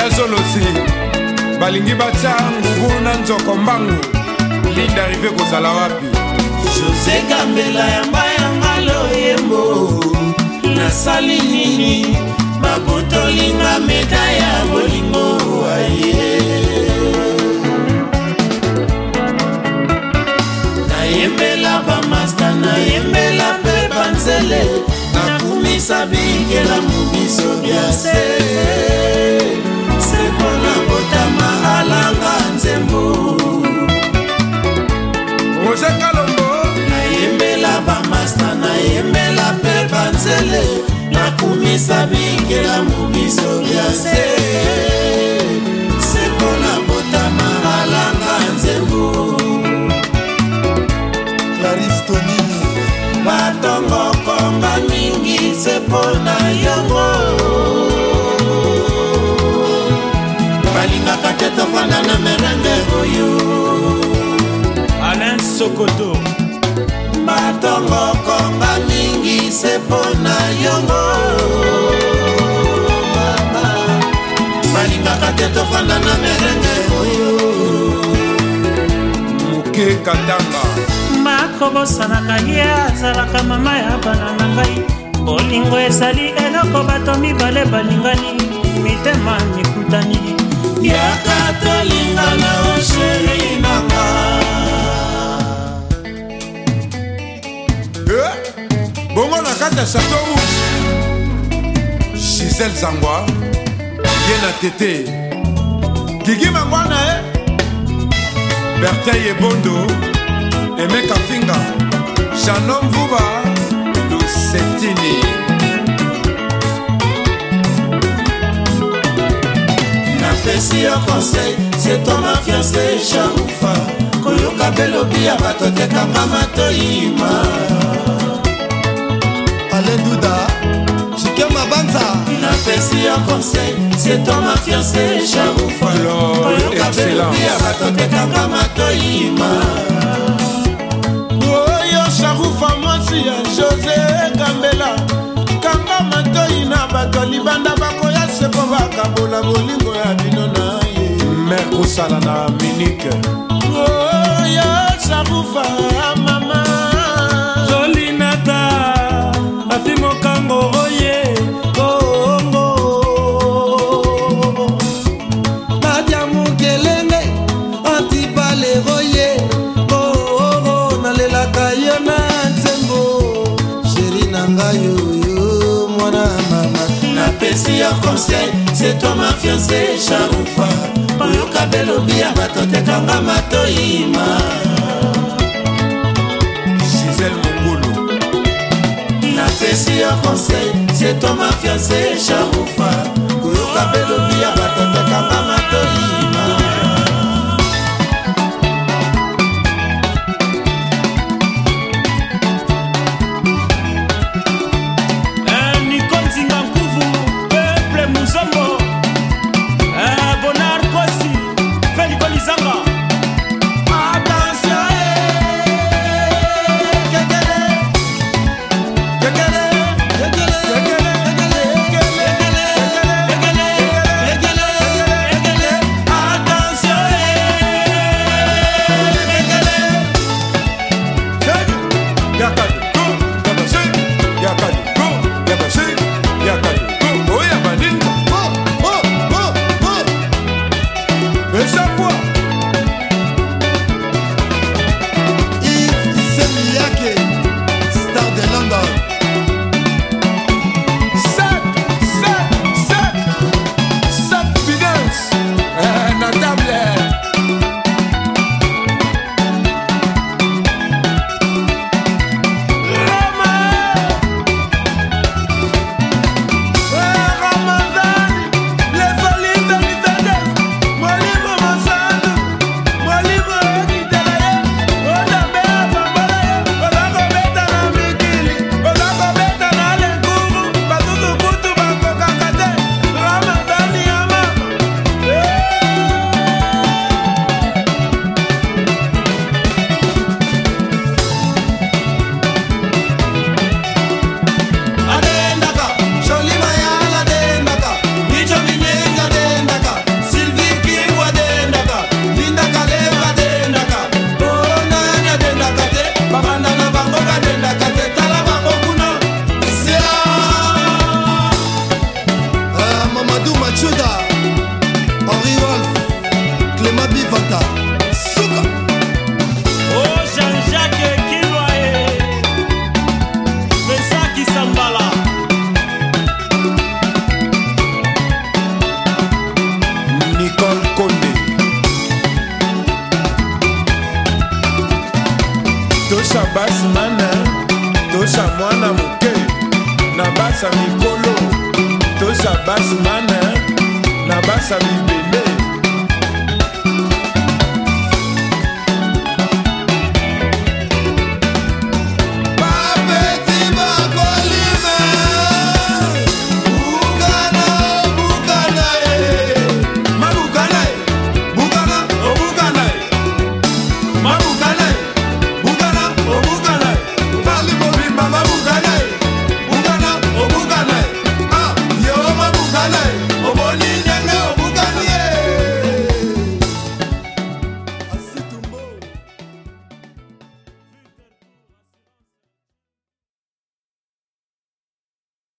ya zolosi balingi batya ngubu na nzoko mbangu linde arrive kozala wapi jose kambela yamba yanga loyembo nasali nini babotolinga meda ya bolingo waye sele nakumisa bingela mobiso ya se sekona botama alanga nzembo claristoni batongo konga mingi se mpo na yango balingaka te tofanda na merenge oyo alain sokoto batongo konga mingi se mpo te tofanda na merenge moke katanga makobosana ngai azalaka mama ya bana na ngai bolingo ezali eloko bato mibale balingani mitema mikutani yaka tolingana osheri nanga eh, bongo na kati ya chateau rouge gisele zangwa ye na tete gigi mangwana e eh? bertei ebondo emeka finga janon vuba lusetini napesi yo conseil seto mafiance jarufa koyoka belobi ya bato tekanga matoyima aleduda chike mabanza napesi yo conseil seto mafiance jarufa alors excellence bakotekanga matoyima oyo sharufa mwasi ya jose kambela kanga matoi na bato libanda bakoya seko bakabola bolingo ya bino na ye mer kosala na minike oyo sharufa meilleur conseil c'est toi ma fiancé sharufa koyoka belobi ya bato tekanga matoyima gisel mongulu napesi yo e, conseil c'est toi ma fiancé sharufa koyoka belobi ya bato mana toza mwana moke na basa mikolo toza basi mana na basa bibe